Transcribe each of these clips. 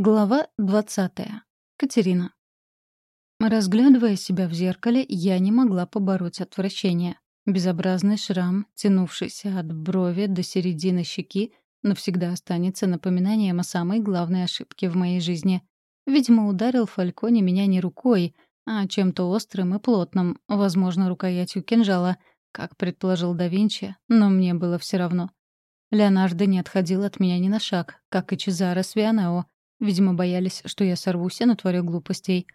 Глава 20. Катерина. Разглядывая себя в зеркале, я не могла побороть отвращение. Безобразный шрам, тянувшийся от брови до середины щеки, навсегда останется напоминанием о самой главной ошибке в моей жизни. Видимо, ударил Фальконе меня не рукой, а чем-то острым и плотным, возможно, рукоятью кинжала, как предположил да Винчи, но мне было все равно. Леонардо не отходил от меня ни на шаг, как и Чезаро с Вианео — Видимо, боялись, что я сорвусь и натворю глупостей.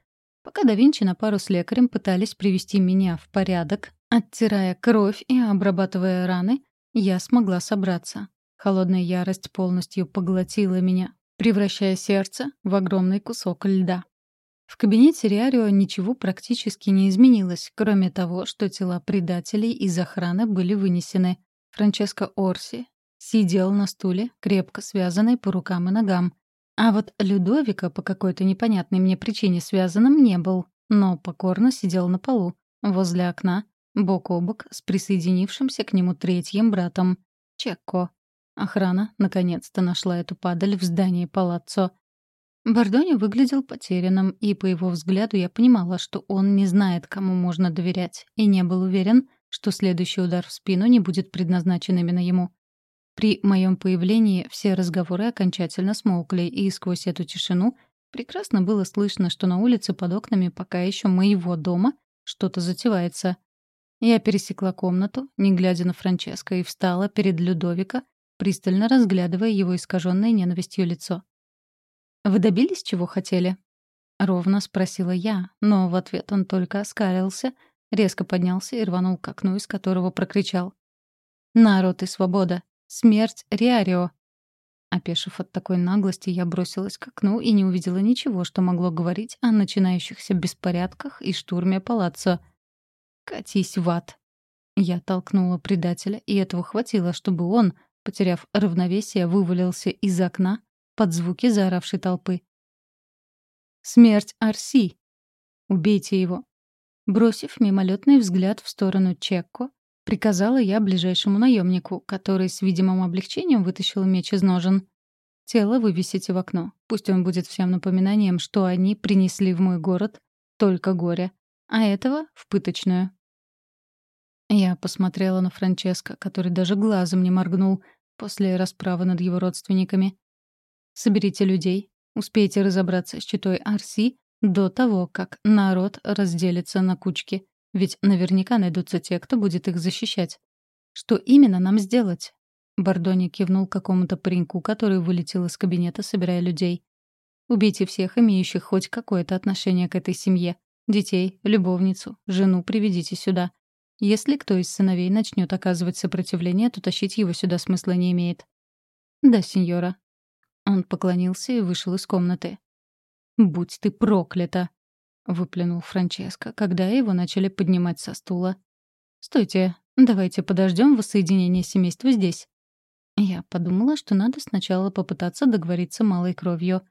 Пока да Винчи на пару с лекарем пытались привести меня в порядок, оттирая кровь и обрабатывая раны, я смогла собраться. Холодная ярость полностью поглотила меня, превращая сердце в огромный кусок льда. В кабинете Риарио ничего практически не изменилось, кроме того, что тела предателей из охраны были вынесены. Франческо Орси сидел на стуле, крепко связанный по рукам и ногам. А вот Людовика по какой-то непонятной мне причине связанным не был, но покорно сидел на полу, возле окна, бок о бок с присоединившимся к нему третьим братом — Чекко. Охрана наконец-то нашла эту падаль в здании палаццо. Бардони выглядел потерянным, и по его взгляду я понимала, что он не знает, кому можно доверять, и не был уверен, что следующий удар в спину не будет предназначен именно ему. При моем появлении все разговоры окончательно смолкли, и сквозь эту тишину прекрасно было слышно, что на улице под окнами пока еще моего дома что-то затевается. Я пересекла комнату, не глядя на Франческо, и встала перед Людовика, пристально разглядывая его искаженное ненавистью лицо. «Вы добились, чего хотели?» — ровно спросила я, но в ответ он только оскалился, резко поднялся и рванул к окну, из которого прокричал. «Народ и свобода! Смерть Риарио!» Опешив от такой наглости, я бросилась к окну и не увидела ничего, что могло говорить о начинающихся беспорядках и штурме палаццо. «Катись в ад!» Я толкнула предателя, и этого хватило, чтобы он, потеряв равновесие, вывалился из окна под звуки заоравшей толпы. «Смерть Арси! Убейте его!» Бросив мимолетный взгляд в сторону Чекко, Приказала я ближайшему наемнику, который с видимым облегчением вытащил меч из ножен. Тело вывесите в окно. Пусть он будет всем напоминанием, что они принесли в мой город только горе, а этого — в пыточную. Я посмотрела на Франческо, который даже глазом не моргнул после расправы над его родственниками. «Соберите людей, успейте разобраться с читой Арси до того, как народ разделится на кучки. Ведь наверняка найдутся те, кто будет их защищать. Что именно нам сделать? Бордони кивнул какому-то пареньку, который вылетел из кабинета, собирая людей. Убейте всех, имеющих хоть какое-то отношение к этой семье. Детей, любовницу, жену приведите сюда. Если кто из сыновей начнет оказывать сопротивление, то тащить его сюда смысла не имеет. «Да, сеньора». Он поклонился и вышел из комнаты. «Будь ты проклята!» — выплюнул Франческо, когда его начали поднимать со стула. «Стойте, давайте подождем воссоединения семейства здесь». Я подумала, что надо сначала попытаться договориться малой кровью.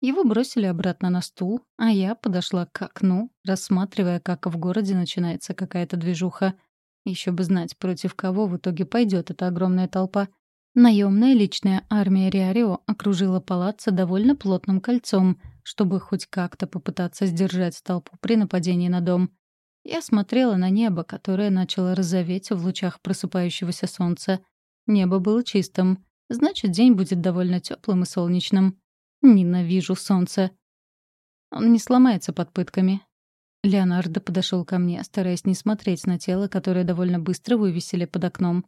Его бросили обратно на стул, а я подошла к окну, рассматривая, как в городе начинается какая-то движуха. Еще бы знать, против кого в итоге пойдет эта огромная толпа. Наемная личная армия Риарио окружила палаццо довольно плотным кольцом — чтобы хоть как-то попытаться сдержать толпу при нападении на дом. Я смотрела на небо, которое начало розоветь в лучах просыпающегося солнца. Небо было чистым. Значит, день будет довольно теплым и солнечным. Ненавижу солнце. Он не сломается под пытками. Леонардо подошел ко мне, стараясь не смотреть на тело, которое довольно быстро вывесили под окном.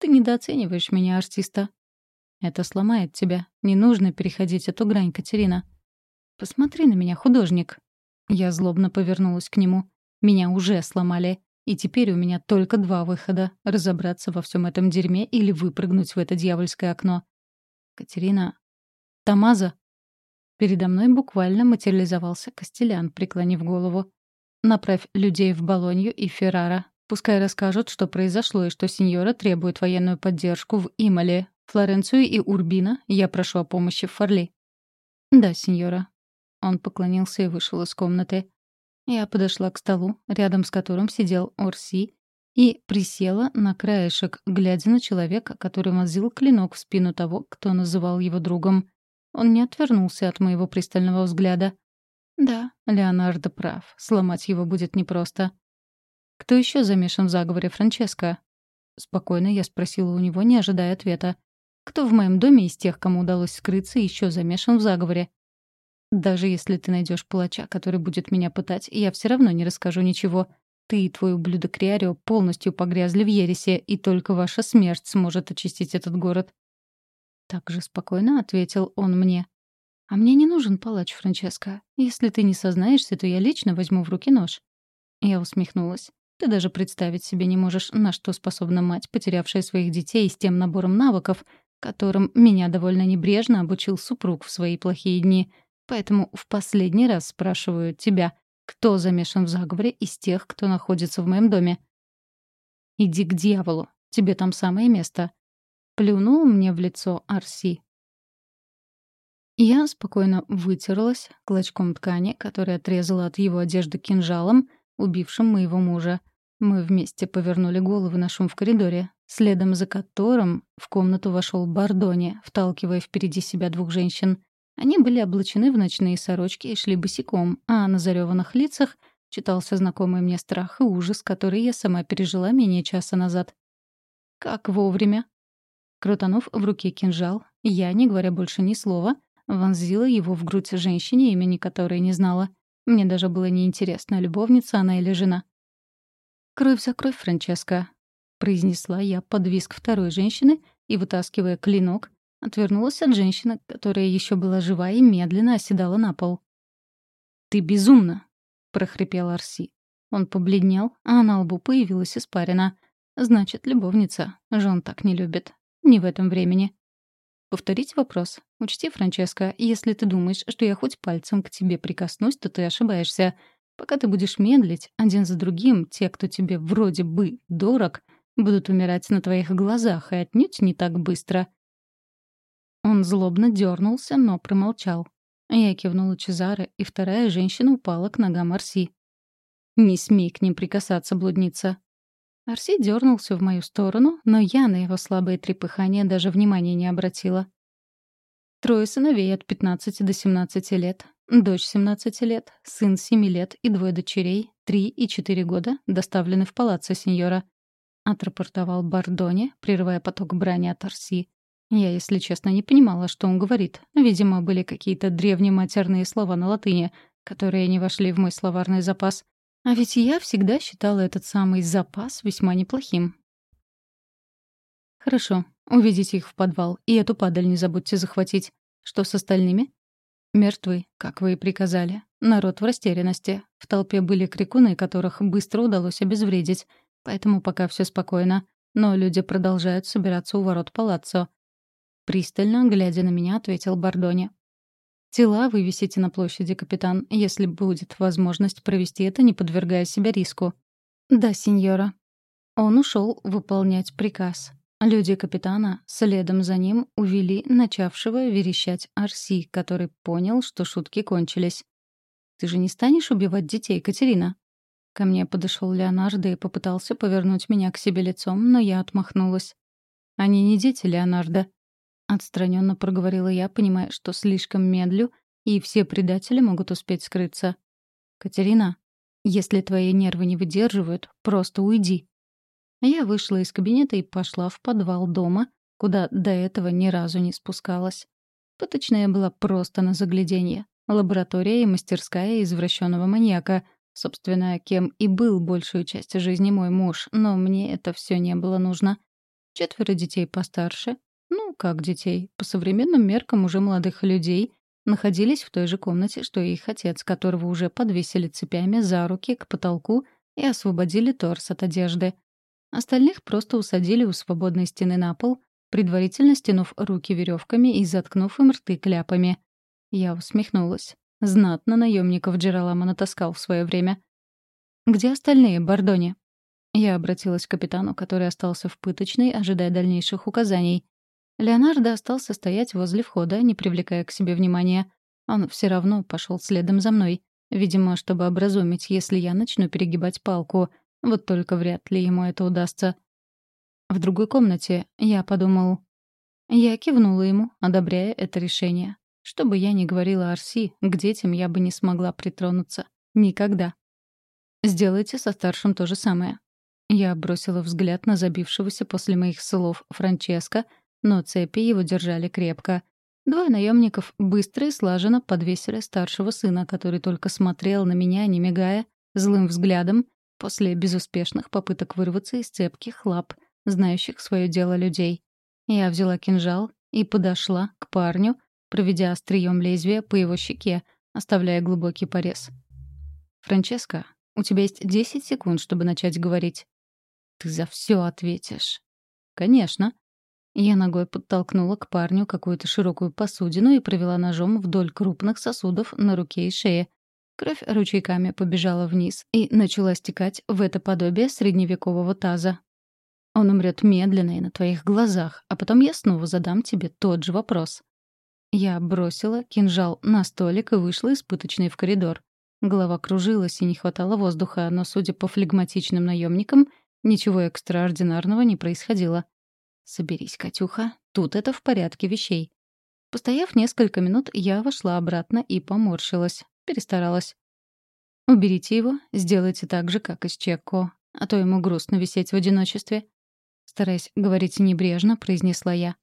«Ты недооцениваешь меня, артиста». «Это сломает тебя. Не нужно переходить эту грань, Катерина. «Посмотри на меня, художник!» Я злобно повернулась к нему. Меня уже сломали. И теперь у меня только два выхода — разобраться во всем этом дерьме или выпрыгнуть в это дьявольское окно. Катерина... Тамаза. Передо мной буквально материализовался Костелян, преклонив голову. Направь людей в Болонью и Феррара. Пускай расскажут, что произошло и что сеньора требует военную поддержку в Имале. Флоренцию и Урбина я прошу о помощи в Форли. Да, сеньора. Он поклонился и вышел из комнаты. Я подошла к столу, рядом с которым сидел Орси, и присела на краешек, глядя на человека, который возил клинок в спину того, кто называл его другом. Он не отвернулся от моего пристального взгляда. Да, Леонардо прав. Сломать его будет непросто. «Кто еще замешан в заговоре, Франческо?» Спокойно я спросила у него, не ожидая ответа. «Кто в моем доме из тех, кому удалось скрыться, еще замешан в заговоре?» «Даже если ты найдешь палача, который будет меня пытать, я все равно не расскажу ничего. Ты и твой ублюдок Риарио полностью погрязли в ересе, и только ваша смерть сможет очистить этот город». Так же спокойно ответил он мне. «А мне не нужен палач, Франческо. Если ты не сознаешься, то я лично возьму в руки нож». Я усмехнулась. Ты даже представить себе не можешь, на что способна мать, потерявшая своих детей с тем набором навыков, которым меня довольно небрежно обучил супруг в свои плохие дни. Поэтому в последний раз спрашиваю тебя, кто замешан в заговоре из тех, кто находится в моем доме? «Иди к дьяволу, тебе там самое место», — плюнул мне в лицо Арси. Я спокойно вытерлась клочком ткани, который отрезала от его одежды кинжалом, убившим моего мужа. Мы вместе повернули головы на шум в коридоре, следом за которым в комнату вошел Бардони, вталкивая впереди себя двух женщин. Они были облачены в ночные сорочки и шли босиком, а на зареванных лицах читался знакомый мне страх и ужас, который я сама пережила менее часа назад. Как вовремя. Крутанув в руке кинжал, я, не говоря больше ни слова, вонзила его в грудь женщине, имени которой не знала. Мне даже было неинтересно, любовница она или жена. «Кровь за кровь, Франческо», — произнесла я под визг второй женщины и, вытаскивая клинок, отвернулась от женщины, которая еще была жива и медленно оседала на пол. «Ты безумна!» — прохрипел Арси. Он побледнел, а на лбу появилась испарина. «Значит, любовница. Жон так не любит. Не в этом времени». Повторить вопрос. Учти, Франческо, если ты думаешь, что я хоть пальцем к тебе прикоснусь, то ты ошибаешься. Пока ты будешь медлить, один за другим, те, кто тебе вроде бы дорог, будут умирать на твоих глазах и отнюдь не так быстро. Он злобно дернулся, но промолчал. Я кивнула Чезаре, и вторая женщина упала к ногам Арси. «Не смей к ним прикасаться, блудница!» Арси дернулся в мою сторону, но я на его слабые трепыхания даже внимания не обратила. Трое сыновей от 15 до 17 лет, Дочь 17 лет, сын 7 лет и двое дочерей, 3 и 4 года, доставлены в палаццо сеньора. Отрапортовал Бардони, прерывая поток брани от Арси. Я, если честно, не понимала, что он говорит. Видимо, были какие-то древнематерные слова на латыни, которые не вошли в мой словарный запас. А ведь я всегда считала этот самый запас весьма неплохим. «Хорошо, уведите их в подвал, и эту падаль не забудьте захватить. Что с остальными?» Мертвы, как вы и приказали. Народ в растерянности. В толпе были крикуны, которых быстро удалось обезвредить. Поэтому пока все спокойно. Но люди продолжают собираться у ворот палаццо. Пристально, глядя на меня, ответил Бардони. «Тела вывесите на площади, капитан, если будет возможность провести это, не подвергая себя риску». «Да, сеньора». Он ушел выполнять приказ. Люди капитана следом за ним увели начавшего верещать Арси, который понял, что шутки кончились. «Ты же не станешь убивать детей, Катерина?» Ко мне подошел Леонардо и попытался повернуть меня к себе лицом, но я отмахнулась. «Они не дети, Леонардо», — отстраненно проговорила я, понимая, что слишком медлю, и все предатели могут успеть скрыться. «Катерина, если твои нервы не выдерживают, просто уйди», я вышла из кабинета и пошла в подвал дома, куда до этого ни разу не спускалась. Пыточная была просто на загляденье. Лаборатория и мастерская извращенного маньяка. Собственно, кем и был большую часть жизни мой муж, но мне это все не было нужно. Четверо детей постарше, как детей, по современным меркам уже молодых людей, находились в той же комнате, что и их отец, которого уже подвесили цепями за руки к потолку и освободили торс от одежды. Остальных просто усадили у свободной стены на пол, предварительно стянув руки веревками и заткнув им рты кляпами. Я усмехнулась. Знатно наемников Джералама натаскал в свое время. «Где остальные, Бордони?» Я обратилась к капитану, который остался в пыточной, ожидая дальнейших указаний. Леонардо остался стоять возле входа, не привлекая к себе внимания. Он все равно пошел следом за мной, видимо, чтобы образумить, если я начну перегибать палку — вот только вряд ли ему это удастся. В другой комнате я подумал... Я кивнула ему, одобряя это решение. Что бы я ни говорила Арси, к детям я бы не смогла притронуться. Никогда. Сделайте со старшим то же самое. Я бросила взгляд на забившегося после моих слов Франческо, но цепи его держали крепко. Двое наемников быстро и слаженно подвесили старшего сына, который только смотрел на меня, не мигая, злым взглядом, после безуспешных попыток вырваться из цепких лап, знающих свое дело людей. Я взяла кинжал и подошла к парню, проведя острием лезвия по его щеке, оставляя глубокий порез. «Франческо, у тебя есть 10 секунд, чтобы начать говорить». «Ты за все ответишь». «Конечно». Я ногой подтолкнула к парню какую-то широкую посудину и провела ножом вдоль крупных сосудов на руке и шее. Кровь ручейками побежала вниз и начала стекать в это подобие средневекового таза. Он умрет медленно и на твоих глазах, а потом я снова задам тебе тот же вопрос. Я бросила кинжал на столик и вышла испыточной в коридор. Голова кружилась и не хватало воздуха, но, судя по флегматичным наемникам, ничего экстраординарного не происходило. «Соберись, Катюха, тут это в порядке вещей». Постояв несколько минут, я вошла обратно и поморщилась. Перестаралась. «Уберите его, сделайте так же, как и с Чекко, а то ему грустно висеть в одиночестве». Стараясь говорить небрежно, произнесла я.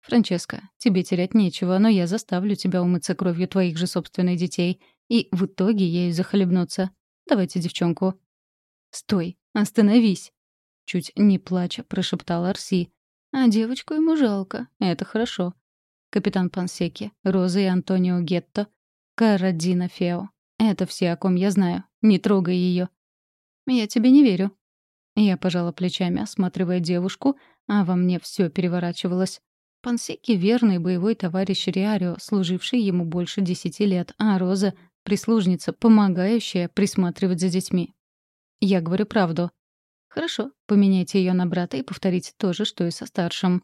«Франческа, тебе терять нечего, но я заставлю тебя умыться кровью твоих же собственных детей, и в итоге ею захлебнуться. Давайте девчонку». «Стой, остановись!» Чуть не плача прошептал Арси. «А девочку ему жалко, это хорошо. Капитан Пансеки, Роза и Антонио Гетто, Карадина Фео. Это все, о ком я знаю. Не трогай ее. Я тебе не верю. Я пожала плечами, осматривая девушку, а во мне все переворачивалось. Пансеки — верный боевой товарищ Риарио, служивший ему больше десяти лет, а Роза — прислужница, помогающая присматривать за детьми. Я говорю правду. Хорошо, поменяйте ее на брата и повторите то же, что и со старшим.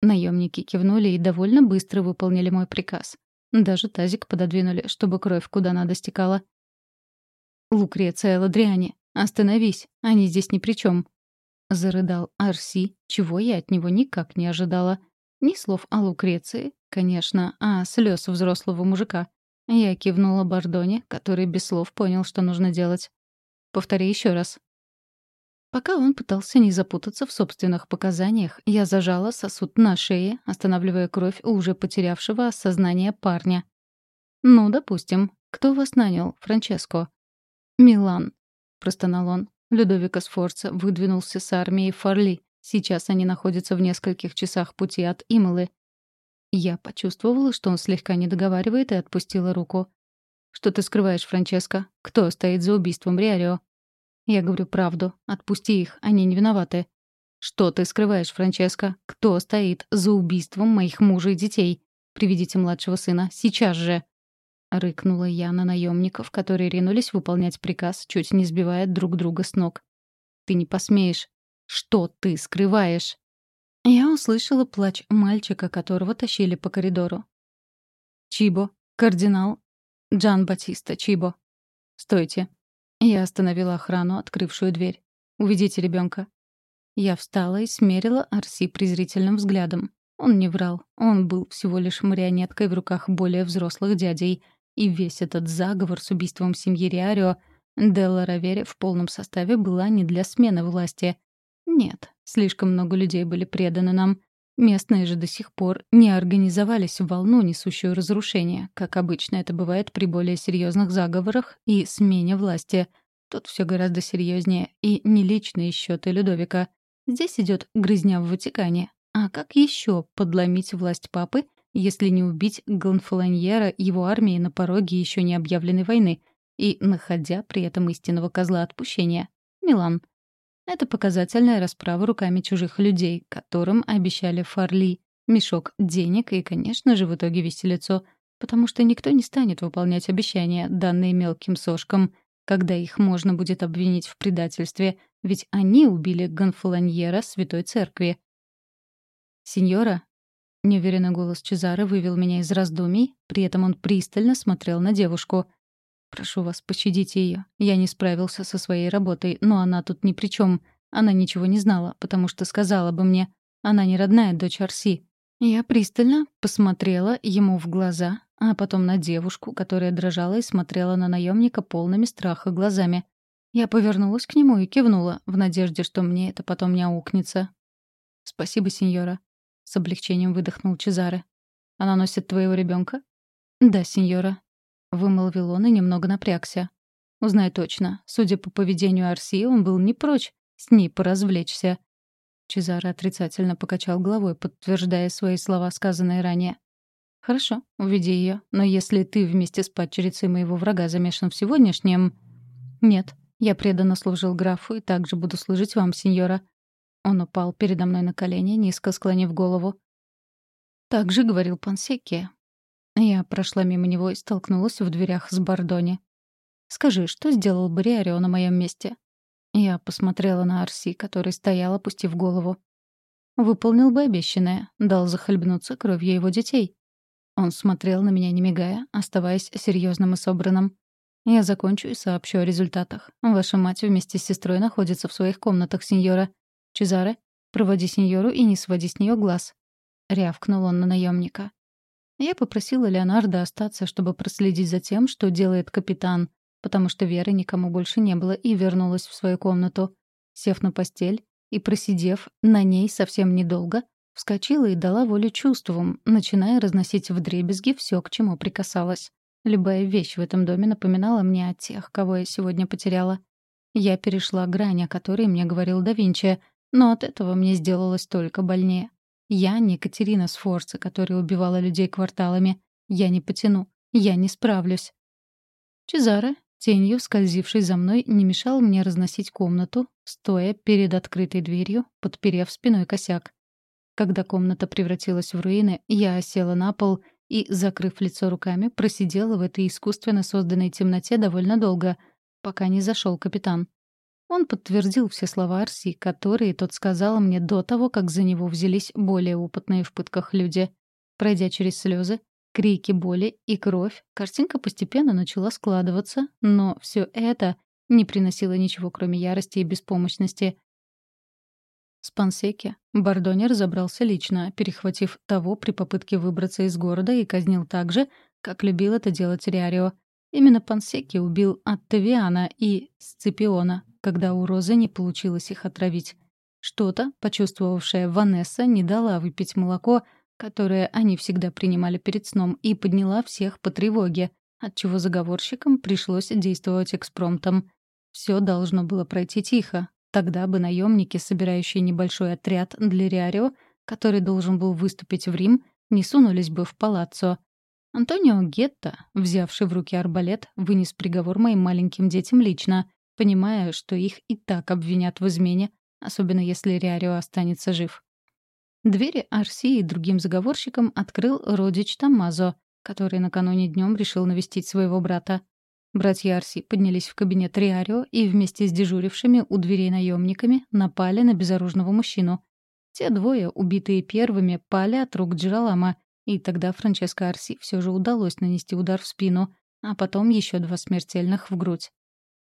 Наемники кивнули и довольно быстро выполнили мой приказ. Даже тазик пододвинули, чтобы кровь куда надо стекала. «Лукреция Ладриани, остановись, они здесь ни при чем. Зарыдал Арси, чего я от него никак не ожидала. Ни слов о Лукреции, конечно, а слез взрослого мужика. Я кивнула Бардоне, который без слов понял, что нужно делать. «Повтори еще раз», Пока он пытался не запутаться в собственных показаниях, я зажала сосуд на шее, останавливая кровь у уже потерявшего сознание парня. «Ну, допустим. Кто вас нанял, Франческо?» «Милан», — простонал он. Людовико Сфорца выдвинулся с армией Фарли. Сейчас они находятся в нескольких часах пути от Ималы. Я почувствовала, что он слегка не договаривает и отпустила руку. «Что ты скрываешь, Франческо? Кто стоит за убийством Риарио?» Я говорю правду. Отпусти их, они не виноваты. Что ты скрываешь, Франческо? Кто стоит за убийством моих мужа и детей? Приведите младшего сына. Сейчас же. Рыкнула я на наемников, которые ринулись выполнять приказ, чуть не сбивая друг друга с ног. Ты не посмеешь. Что ты скрываешь? Я услышала плач мальчика, которого тащили по коридору. Чибо, кардинал Джан Батиста Чибо. Стойте. Я остановила охрану, открывшую дверь. «Уведите ребенка. Я встала и смерила Арси презрительным взглядом. Он не врал. Он был всего лишь марионеткой в руках более взрослых дядей. И весь этот заговор с убийством семьи Риарио Делла Равере в полном составе была не для смены власти. Нет, слишком много людей были преданы нам. Местные же до сих пор не организовались в волну, несущую разрушение, как обычно это бывает при более серьезных заговорах и смене власти. Тут все гораздо серьезнее и не личные счеты Людовика. Здесь идет грызня в Ватикане. А как еще подломить власть папы, если не убить Гонфолоньера его армии на пороге еще не объявленной войны и находя при этом истинного козла отпущения — Милан? Это показательная расправа руками чужих людей, которым обещали фарли, мешок денег и, конечно же, в итоге виселицо, потому что никто не станет выполнять обещания, данные мелким сошкам, когда их можно будет обвинить в предательстве, ведь они убили Гонфолоньера Святой Церкви. «Сеньора?» — неуверенный голос Чезары вывел меня из раздумий, при этом он пристально смотрел на девушку — Прошу вас, пощадите ее. Я не справился со своей работой, но она тут ни при чем. Она ничего не знала, потому что сказала бы мне. Она не родная дочь Арси. Я пристально посмотрела ему в глаза, а потом на девушку, которая дрожала и смотрела на наемника полными страха глазами. Я повернулась к нему и кивнула, в надежде, что мне это потом не аукнется. «Спасибо, сеньора», — с облегчением выдохнул Чезаре. «Она носит твоего ребенка? «Да, сеньора», — вымолвил он и немного напрягся. «Узнай точно. Судя по поведению Арси, он был не прочь с ней поразвлечься». Чезаре отрицательно покачал головой, подтверждая свои слова, сказанные ранее. «Хорошо, уведи ее. Но если ты вместе с падчерицей моего врага замешан в сегодняшнем...» «Нет, я преданно служил графу и также буду служить вам, сеньора». Он упал передо мной на колени, низко склонив голову. Так же говорил Пансекия. Я прошла мимо него и столкнулась в дверях с Бардони. «Скажи, что сделал бы Риарио на моем месте?» Я посмотрела на Арси, который стоял, опустив голову. Выполнил бы обещанное, дал захлебнуться кровью его детей. Он смотрел на меня, не мигая, оставаясь серьезным и собранным. Я закончу и сообщу о результатах. Ваша мать вместе с сестрой находится в своих комнатах, сеньора. Чезаре, проводи сеньору и не своди с нее глаз. Рявкнул он на наемника. Я попросила Леонардо остаться, чтобы проследить за тем, что делает капитан, потому что веры никому больше не было, и вернулась в свою комнату. Сев на постель и просидев на ней совсем недолго, вскочила и дала волю чувствам, начиная разносить вдребезги все, к чему прикасалась. Любая вещь в этом доме напоминала мне о тех, кого я сегодня потеряла. Я перешла грань, о которой мне говорил да Винчи, но от этого мне сделалось только больнее. Я не Катерина Сфорца, которая убивала людей кварталами. Я не потяну. Я не справлюсь. Чезаре, тенью скользивший за мной, не мешал мне разносить комнату, стоя перед открытой дверью, подперев спиной косяк. Когда комната превратилась в руины, я села на пол и, закрыв лицо руками, просидела в этой искусственно созданной темноте довольно долго, пока не зашел капитан. Он подтвердил все слова Арси, которые тот сказал мне до того, как за него взялись более опытные в пытках люди. Пройдя через слезы, крики боли и кровь, картинка постепенно начала складываться, но все это не приносило ничего, кроме ярости и беспомощности. С Пансеки Бардони разобрался лично, перехватив того при попытке выбраться из города и казнил так же, как любил это делать Риарио. Именно Пансеки убил Оттавиана и Сципиона, когда у Розы не получилось их отравить. Что-то, почувствовавшая Ванесса, не дала выпить молоко, которое они всегда принимали перед сном, и подняла всех по тревоге, отчего заговорщикам пришлось действовать экспромтом. Все должно было пройти тихо. Тогда бы наемники, собирающие небольшой отряд для Риарио, который должен был выступить в Рим, не сунулись бы в палаццо. Антонио Гетто, взявший в руки арбалет, вынес приговор моим маленьким детям лично, понимая, что их и так обвинят в измене, особенно если Риарио останется жив. Двери Арси и другим заговорщикам открыл родич Тамазо, который накануне днем решил навестить своего брата. Братья Арси поднялись в кабинет Риарио и вместе с дежурившими у дверей наемниками напали на безоружного мужчину. Те двое, убитые первыми, пали от рук Джералама, и тогда Франческо Арси все же удалось нанести удар в спину, а потом еще два смертельных в грудь.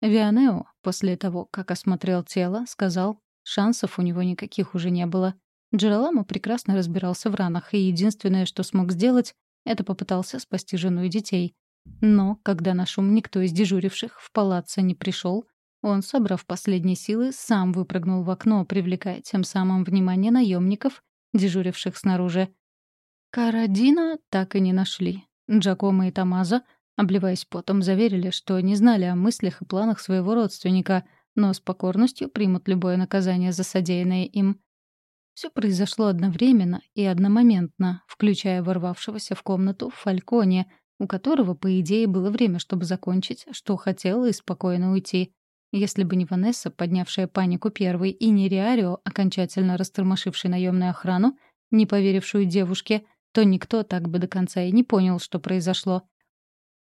Вианео, после того, как осмотрел тело, сказал, шансов у него никаких уже не было. Джераламо прекрасно разбирался в ранах, и единственное, что смог сделать, это попытался спасти жену и детей. Но, когда на шум никто из дежуривших в палаццо не пришел, он, собрав последние силы, сам выпрыгнул в окно, привлекая тем самым внимание наемников, дежуривших снаружи. Карадина так и не нашли. Джакомо и Тамазо, обливаясь потом, заверили, что не знали о мыслях и планах своего родственника, но с покорностью примут любое наказание за содеянное им. Все произошло одновременно и одномоментно, включая ворвавшегося в комнату Фальконе, у которого, по идее, было время, чтобы закончить, что хотел, и спокойно уйти. Если бы не Ванесса, поднявшая панику первой, и не Риарио, окончательно растормошивший наемную охрану, не поверившую девушке — то никто так бы до конца и не понял, что произошло.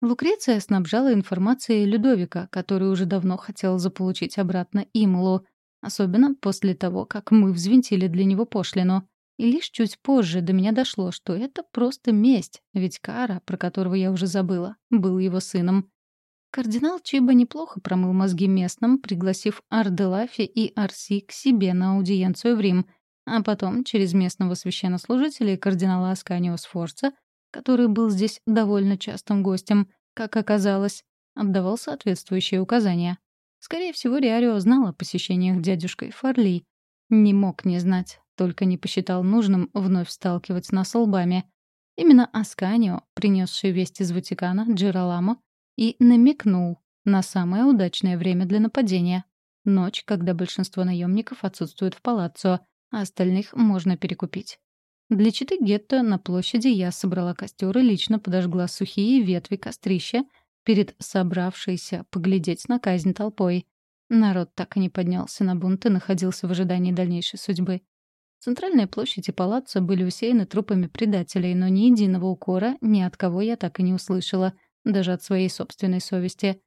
Лукреция снабжала информацией Людовика, который уже давно хотел заполучить обратно Имлу, особенно после того, как мы взвинтили для него пошлину. И лишь чуть позже до меня дошло, что это просто месть, ведь Кара, про которого я уже забыла, был его сыном. Кардинал Чиба неплохо промыл мозги местным, пригласив Арделафи и Арси к себе на аудиенцию в Рим — а потом, через местного священнослужителя и кардинала Асканио Сфорца, который был здесь довольно частым гостем, как оказалось, отдавал соответствующие указания. Скорее всего, Риарио знал о посещениях дядюшкой Фарли. Не мог не знать, только не посчитал нужным вновь сталкивать нас лбами. Именно Асканио, принесший весть из Ватикана Джераламо, и намекнул на самое удачное время для нападения. Ночь, когда большинство наемников отсутствуют в палаццо, а остальных можно перекупить. Для читы гетто на площади я собрала костер и лично подожгла сухие ветви кострища перед собравшейся поглядеть на казнь толпой. Народ так и не поднялся на бунт и находился в ожидании дальнейшей судьбы. Центральная площадь и палаццо были усеяны трупами предателей, но ни единого укора ни от кого я так и не услышала, даже от своей собственной совести.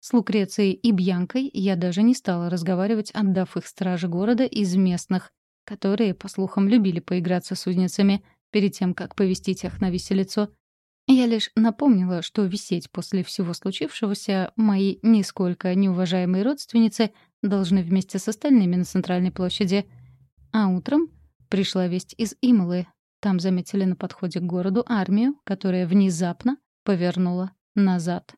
С Лукрецией и Бьянкой я даже не стала разговаривать, отдав их страже города из местных, которые, по слухам, любили поиграться с узницами перед тем, как повестить их на виселицо. Я лишь напомнила, что висеть после всего случившегося мои нисколько неуважаемые родственницы должны вместе с остальными на центральной площади. А утром пришла весть из Имлы. Там заметили на подходе к городу армию, которая внезапно повернула назад.